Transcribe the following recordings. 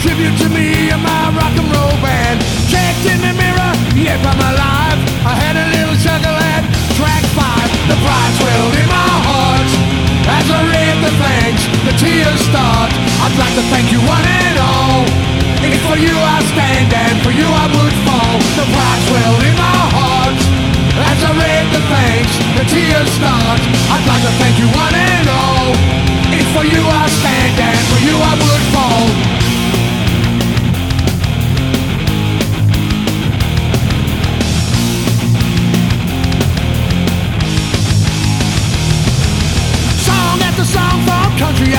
tribute to me and my rock and roll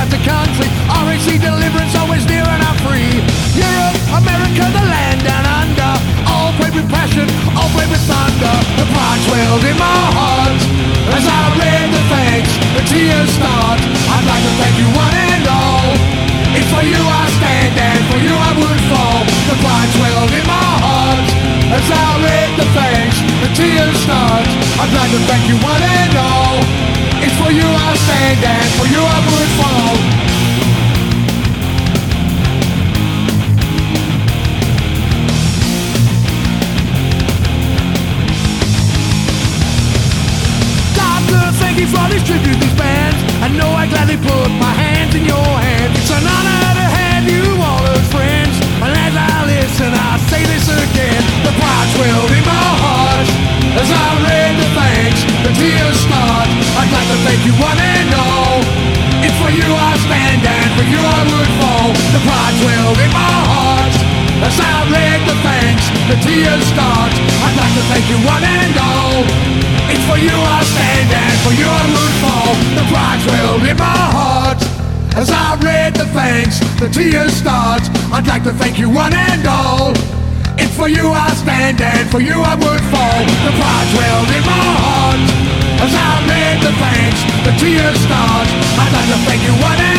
after country. RAC deliverance always near and I'm free. Europe, America, the land down under. All pray with passion, all pray with thunder. The pride swelled in my heart as I read the thanks, the tears start. I'd like to thank you one and all. If for you I stand and for you I would fall. The pride swelled in my heart as I read the thanks, the tears start. I'd like to thank you one and all. It's for you I stand and for you I would for these tribute, these bands. I know I gladly put my hands in your hands. It's an honor to have you all as friends. And as I listen, I say this again. The pride swelled in my heart as I read the thanks, the tears start. I'd like to thank you one and all. It's for you I stand and for you I would fall. The pride swelled in my heart as I read the thanks, the tears start. I'd like to thank you one and all. For you I would fall. The pride swelled in my heart. As I read the thanks, the tears start. I'd like to thank you one and all. It's for you I stand and for you I would fall. The pride swelled in my heart. As I read the thanks, the tears start. I'd like to thank you one